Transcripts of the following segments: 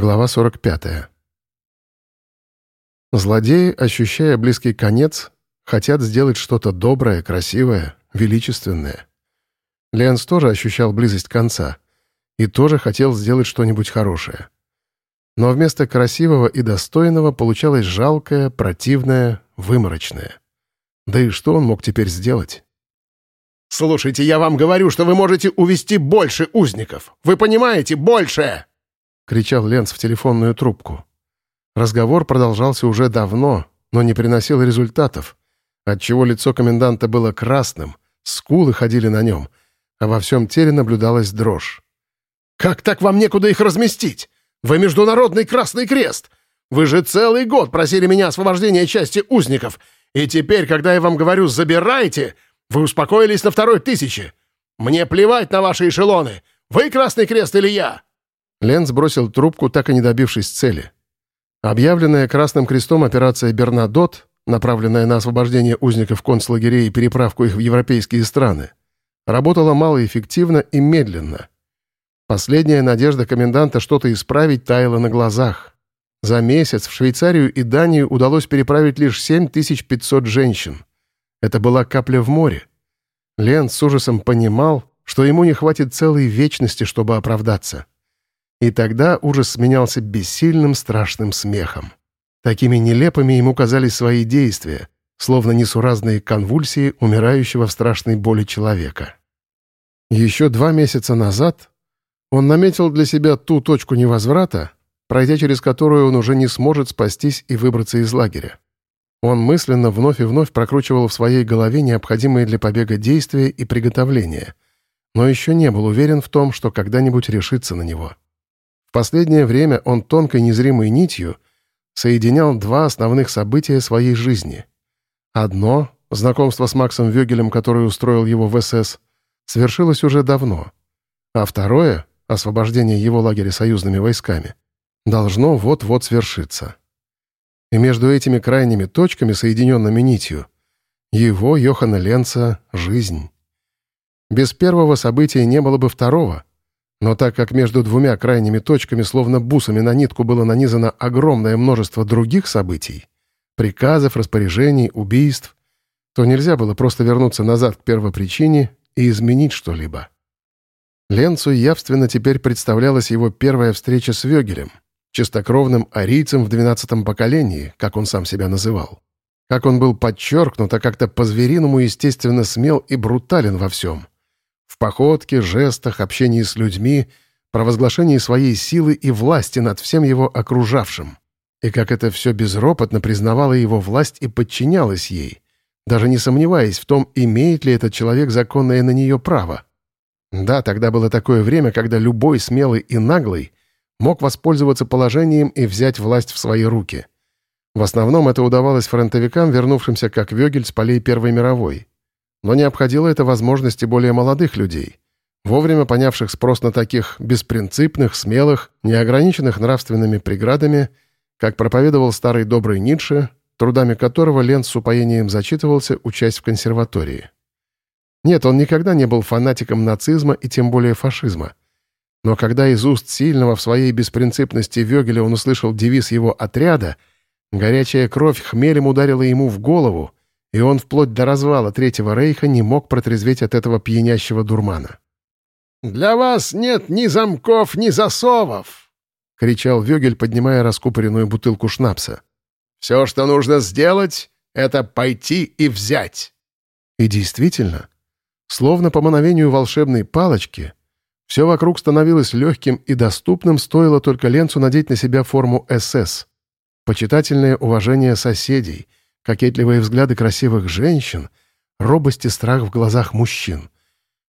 Глава 45. Злодеи, ощущая близкий конец, хотят сделать что-то доброе, красивое, величественное. Ленс тоже ощущал близость конца и тоже хотел сделать что-нибудь хорошее. Но вместо красивого и достойного получалось жалкое, противное, выморочное. Да и что он мог теперь сделать? «Слушайте, я вам говорю, что вы можете увести больше узников! Вы понимаете, больше!» Кричал Ленц в телефонную трубку. Разговор продолжался уже давно, но не приносил результатов, отчего лицо коменданта было красным, скулы ходили на нем, а во всем теле наблюдалась дрожь. «Как так вам некуда их разместить? Вы Международный Красный Крест! Вы же целый год просили меня освобождения части узников, и теперь, когда я вам говорю «забирайте», вы успокоились на второй тысяче. Мне плевать на ваши эшелоны. Вы Красный Крест или я?» Лен сбросил трубку, так и не добившись цели. Объявленная Красным Крестом операция «Бернадот», направленная на освобождение узников концлагерей и переправку их в европейские страны, работала малоэффективно и медленно. Последняя надежда коменданта что-то исправить таяла на глазах. За месяц в Швейцарию и Данию удалось переправить лишь 7500 женщин. Это была капля в море. Лен с ужасом понимал, что ему не хватит целой вечности, чтобы оправдаться. И тогда ужас сменялся бессильным страшным смехом. Такими нелепыми ему казались свои действия, словно несуразные конвульсии умирающего в страшной боли человека. Еще два месяца назад он наметил для себя ту точку невозврата, пройдя через которую он уже не сможет спастись и выбраться из лагеря. Он мысленно вновь и вновь прокручивал в своей голове необходимые для побега действия и приготовления, но еще не был уверен в том, что когда-нибудь решится на него. В последнее время он тонкой незримой нитью соединял два основных события своей жизни. Одно — знакомство с Максом Вёгелем, который устроил его в СС, свершилось уже давно. А второе — освобождение его лагеря союзными войсками — должно вот-вот свершиться. И между этими крайними точками, соединенными нитью, его, Йохана Ленца, жизнь. Без первого события не было бы второго — но так как между двумя крайними точками словно бусами на нитку было нанизано огромное множество других событий, приказов, распоряжений, убийств, то нельзя было просто вернуться назад к первопричине и изменить что-либо. Ленцу явственно теперь представлялась его первая встреча с Вёгелем, чистокровным арийцем в двенадцатом поколении, как он сам себя называл. Как он был подчеркнут, а как-то по-звериному естественно смел и брутален во всем. В походке, жестах, общении с людьми, провозглашении своей силы и власти над всем его окружавшим. И как это все безропотно признавало его власть и подчинялось ей, даже не сомневаясь в том, имеет ли этот человек законное на нее право. Да, тогда было такое время, когда любой смелый и наглый мог воспользоваться положением и взять власть в свои руки. В основном это удавалось фронтовикам, вернувшимся как Вёгель с полей Первой мировой но не обходило это возможности более молодых людей, вовремя понявших спрос на таких беспринципных, смелых, неограниченных нравственными преградами, как проповедовал старый добрый Ницше, трудами которого Ленц с упоением зачитывался, учась в консерватории. Нет, он никогда не был фанатиком нацизма и тем более фашизма. Но когда из уст сильного в своей беспринципности Вёгеля он услышал девиз его отряда, горячая кровь хмелем ударила ему в голову — и он вплоть до развала Третьего Рейха не мог протрезветь от этого пьянящего дурмана. «Для вас нет ни замков, ни засовов!» — кричал Вёгель, поднимая раскупоренную бутылку шнапса. «Все, что нужно сделать, — это пойти и взять!» И действительно, словно по мановению волшебной палочки, все вокруг становилось легким и доступным, стоило только Ленцу надеть на себя форму СС. Почитательное уважение соседей — кокетливые взгляды красивых женщин, робость и страх в глазах мужчин.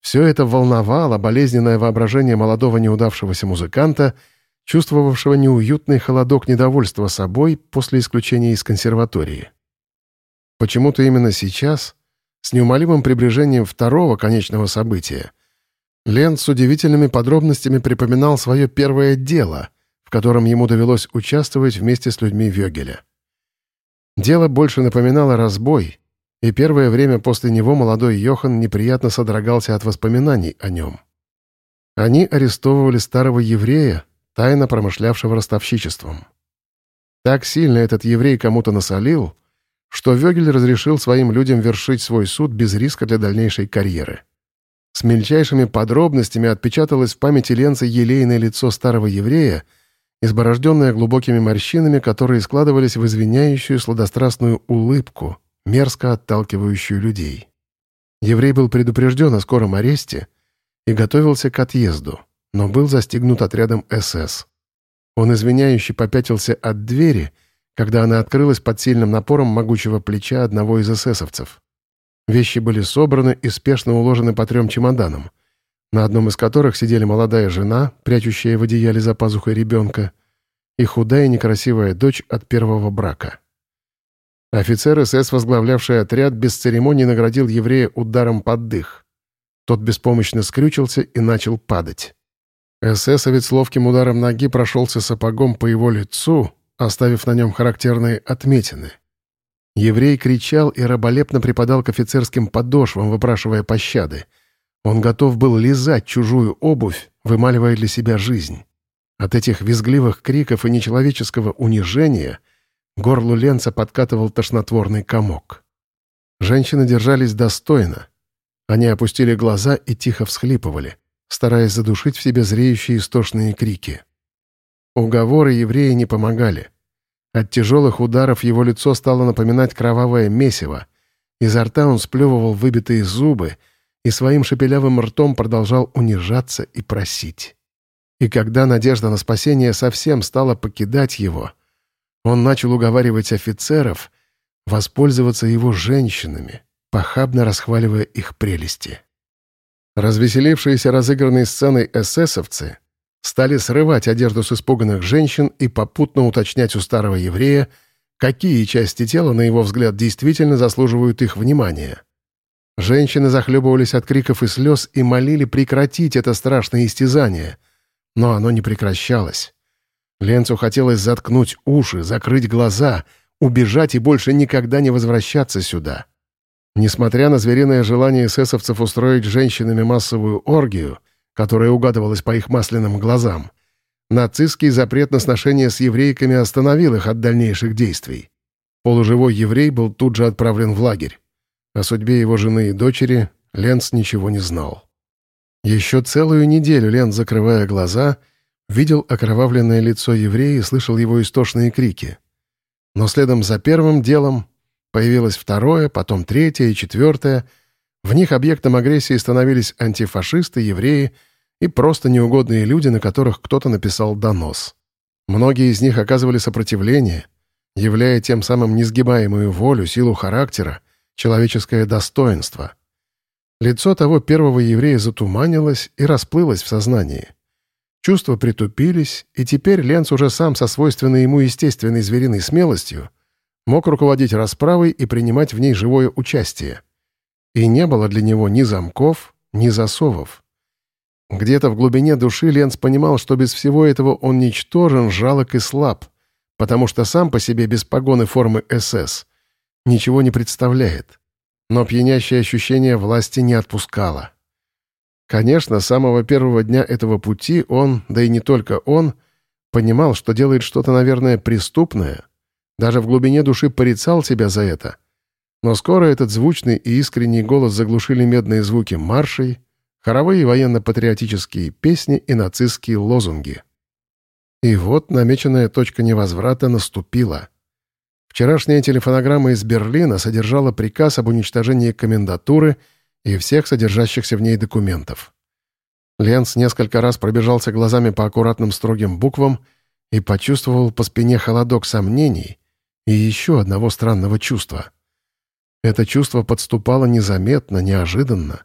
Все это волновало болезненное воображение молодого неудавшегося музыканта, чувствовавшего неуютный холодок недовольства собой после исключения из консерватории. Почему-то именно сейчас, с неумолимым приближением второго конечного события, Лен с удивительными подробностями припоминал свое первое дело, в котором ему довелось участвовать вместе с людьми Вёгеля. Дело больше напоминало разбой, и первое время после него молодой Йохан неприятно содрогался от воспоминаний о нем. Они арестовывали старого еврея, тайно промышлявшего ростовщичеством. Так сильно этот еврей кому-то насолил, что Вёгель разрешил своим людям вершить свой суд без риска для дальнейшей карьеры. С мельчайшими подробностями отпечаталось в памяти Ленца елейное лицо старого еврея, изборожденное глубокими морщинами, которые складывались в извиняющую сладострастную улыбку, мерзко отталкивающую людей. Еврей был предупрежден о скором аресте и готовился к отъезду, но был застигнут отрядом СС. Он извиняюще попятился от двери, когда она открылась под сильным напором могучего плеча одного из эсэсовцев. Вещи были собраны и спешно уложены по трем чемоданам, на одном из которых сидели молодая жена, прячущая в одеяле за пазухой ребенка, и худая некрасивая дочь от первого брака. Офицер СС, возглавлявший отряд, без церемоний наградил еврея ударом под дых. Тот беспомощно скрючился и начал падать. Эсэсовец ловким ударом ноги прошелся сапогом по его лицу, оставив на нем характерные отметины. Еврей кричал и раболепно припадал к офицерским подошвам, выпрашивая пощады. Он готов был лизать чужую обувь, вымаливая для себя жизнь. От этих визгливых криков и нечеловеческого унижения горлу Ленца подкатывал тошнотворный комок. Женщины держались достойно. Они опустили глаза и тихо всхлипывали стараясь задушить в себе зреющие истошные крики. Уговоры еврея не помогали. От тяжелых ударов его лицо стало напоминать кровавое месиво. Изо рта он сплевывал выбитые зубы и своим шепелявым ртом продолжал унижаться и просить. И когда надежда на спасение совсем стала покидать его, он начал уговаривать офицеров воспользоваться его женщинами, похабно расхваливая их прелести. Развеселившиеся разыгранной сценой эсэсовцы стали срывать одежду с испуганных женщин и попутно уточнять у старого еврея, какие части тела, на его взгляд, действительно заслуживают их внимания. Женщины захлебывались от криков и слез и молили прекратить это страшное истязание, но оно не прекращалось. Ленцу хотелось заткнуть уши, закрыть глаза, убежать и больше никогда не возвращаться сюда. Несмотря на звериное желание эсэсовцев устроить женщинами массовую оргию, которая угадывалась по их масляным глазам, нацистский запрет на сношение с еврейками остановил их от дальнейших действий. Полуживой еврей был тут же отправлен в лагерь. О судьбе его жены и дочери Ленц ничего не знал. Еще целую неделю Ленц, закрывая глаза, видел окровавленное лицо еврея и слышал его истошные крики. Но следом за первым делом Появилось второе, потом третье и четвертое. В них объектом агрессии становились антифашисты, евреи и просто неугодные люди, на которых кто-то написал донос. Многие из них оказывали сопротивление, являя тем самым несгибаемую волю, силу характера, человеческое достоинство. Лицо того первого еврея затуманилось и расплылось в сознании. Чувства притупились, и теперь Ленц уже сам со свойственной ему естественной звериной смелостью мог руководить расправой и принимать в ней живое участие. И не было для него ни замков, ни засовов. Где-то в глубине души Ленц понимал, что без всего этого он ничтожен, жалок и слаб, потому что сам по себе без погоны формы СС ничего не представляет. Но пьянящее ощущение власти не отпускало. Конечно, с самого первого дня этого пути он, да и не только он, понимал, что делает что-то, наверное, преступное — даже в глубине души порицал себя за это. Но скоро этот звучный и искренний голос заглушили медные звуки маршей, хоровые военно-патриотические песни и нацистские лозунги. И вот намеченная точка невозврата наступила. Вчерашняя телефонограмма из Берлина содержала приказ об уничтожении комендатуры и всех содержащихся в ней документов. Ленц несколько раз пробежался глазами по аккуратным строгим буквам и почувствовал по спине холодок сомнений — и еще одного странного чувства. Это чувство подступало незаметно, неожиданно.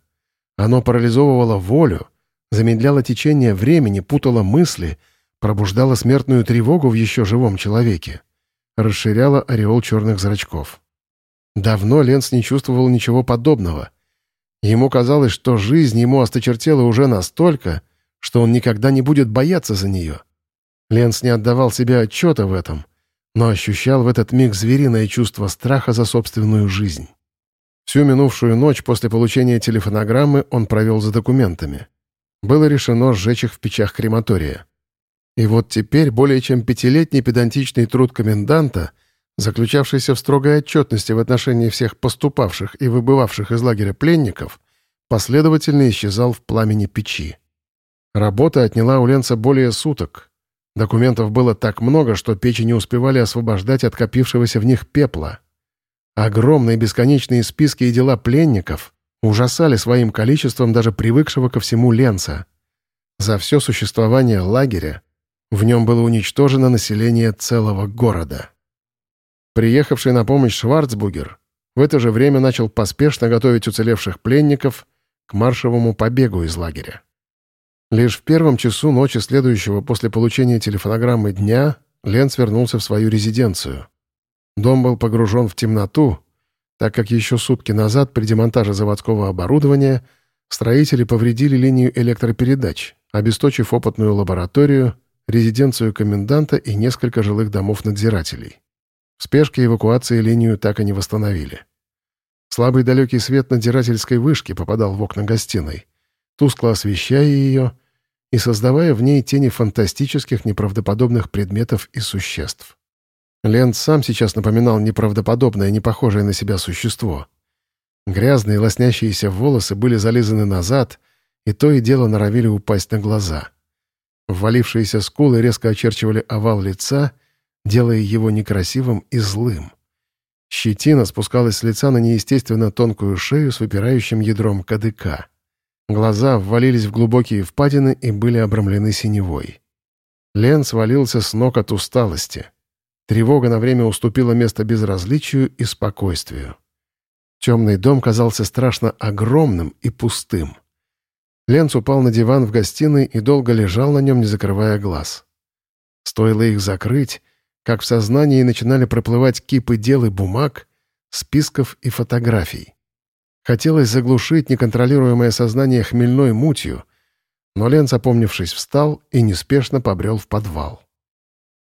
Оно парализовывало волю, замедляло течение времени, путало мысли, пробуждало смертную тревогу в еще живом человеке, расширяло ореол черных зрачков. Давно Ленс не чувствовал ничего подобного. Ему казалось, что жизнь ему осточертела уже настолько, что он никогда не будет бояться за нее. Ленс не отдавал себе отчета в этом, но ощущал в этот миг звериное чувство страха за собственную жизнь. Всю минувшую ночь после получения телефонограммы он провел за документами. Было решено сжечь их в печах крематория. И вот теперь более чем пятилетний педантичный труд коменданта, заключавшийся в строгой отчетности в отношении всех поступавших и выбывавших из лагеря пленников, последовательно исчезал в пламени печи. Работа отняла у Ленца более суток. Документов было так много, что печи не успевали освобождать от копившегося в них пепла. Огромные бесконечные списки и дела пленников ужасали своим количеством даже привыкшего ко всему Ленца. За все существование лагеря в нем было уничтожено население целого города. Приехавший на помощь Шварцбугер в это же время начал поспешно готовить уцелевших пленников к маршевому побегу из лагеря. Лишь в первом часу ночи следующего после получения телефонограммы дня Ленц вернулся в свою резиденцию. Дом был погружен в темноту, так как еще сутки назад при демонтаже заводского оборудования строители повредили линию электропередач, обесточив опытную лабораторию, резиденцию коменданта и несколько жилых домов надзирателей. В спешке эвакуации линию так и не восстановили. Слабый далекий свет надзирательской вышки попадал в окна гостиной, тускло освещая ее и создавая в ней тени фантастических неправдоподобных предметов и существ. Лент сам сейчас напоминал неправдоподобное, не похожее на себя существо. Грязные лоснящиеся волосы были зализаны назад, и то и дело норовили упасть на глаза. Ввалившиеся скулы резко очерчивали овал лица, делая его некрасивым и злым. Щетина спускалась с лица на неестественно тонкую шею с выпирающим ядром кадыка. Глаза ввалились в глубокие впадины и были обрамлены синевой. Лен свалился с ног от усталости — Тревога на время уступила место безразличию и спокойствию. Темный дом казался страшно огромным и пустым. Ленц упал на диван в гостиной и долго лежал на нем, не закрывая глаз. Стоило их закрыть, как в сознании начинали проплывать кипы дел и бумаг, списков и фотографий. Хотелось заглушить неконтролируемое сознание хмельной мутью, но Ленц, опомнившись, встал и неспешно побрел в подвал.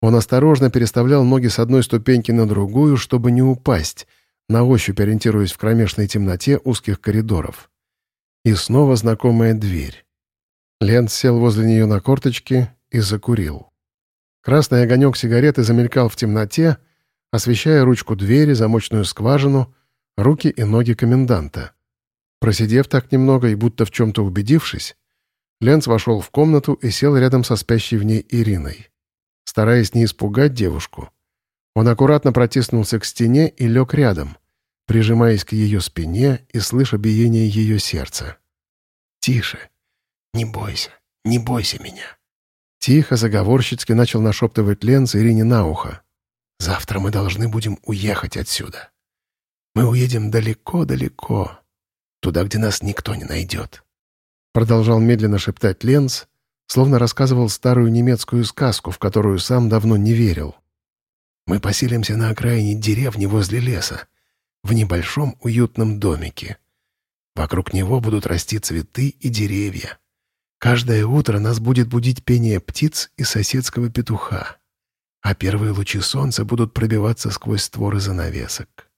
Он осторожно переставлял ноги с одной ступеньки на другую, чтобы не упасть, на ощупь ориентируясь в кромешной темноте узких коридоров. И снова знакомая дверь. Лент сел возле нее на корточки и закурил. Красный огонек сигареты замелькал в темноте, освещая ручку двери, замочную скважину, руки и ноги коменданта. Просидев так немного и будто в чем-то убедившись, Ленц вошел в комнату и сел рядом со спящей в ней Ириной. Стараясь не испугать девушку, он аккуратно протиснулся к стене и лег рядом, прижимаясь к ее спине и слыша биение ее сердца. «Тише! Не бойся! Не бойся меня!» Тихо, заговорщицки начал нашептывать Ленц Ирине на ухо. «Завтра мы должны будем уехать отсюда. Мы уедем далеко-далеко, туда, где нас никто не найдет». Продолжал медленно шептать Ленц, словно рассказывал старую немецкую сказку, в которую сам давно не верил. «Мы поселимся на окраине деревни возле леса, в небольшом уютном домике. Вокруг него будут расти цветы и деревья. Каждое утро нас будет будить пение птиц и соседского петуха, а первые лучи солнца будут пробиваться сквозь створы занавесок.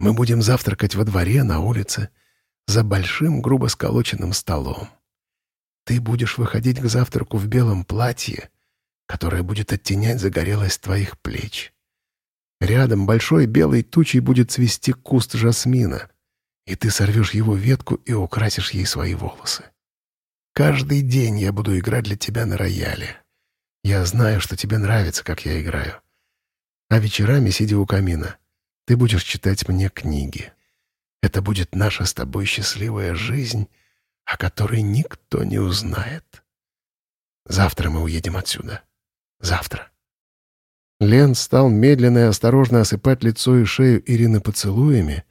Мы будем завтракать во дворе, на улице, за большим грубо сколоченным столом. Ты будешь выходить к завтраку в белом платье, которое будет оттенять загорелость твоих плеч. Рядом большой белой тучей будет цвести куст жасмина, и ты сорвешь его ветку и украсишь ей свои волосы. Каждый день я буду играть для тебя на рояле. Я знаю, что тебе нравится, как я играю. А вечерами, сидя у камина, ты будешь читать мне книги. Это будет наша с тобой счастливая жизнь — о которой никто не узнает. Завтра мы уедем отсюда. Завтра. Лен стал медленно и осторожно осыпать лицо и шею Ирины поцелуями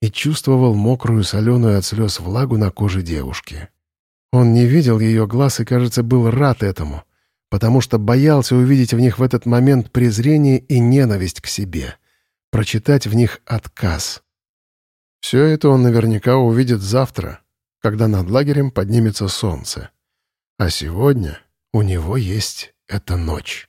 и чувствовал мокрую соленую от слез влагу на коже девушки. Он не видел ее глаз и, кажется, был рад этому, потому что боялся увидеть в них в этот момент презрение и ненависть к себе, прочитать в них отказ. Все это он наверняка увидит завтра, когда над лагерем поднимется солнце. А сегодня у него есть эта ночь.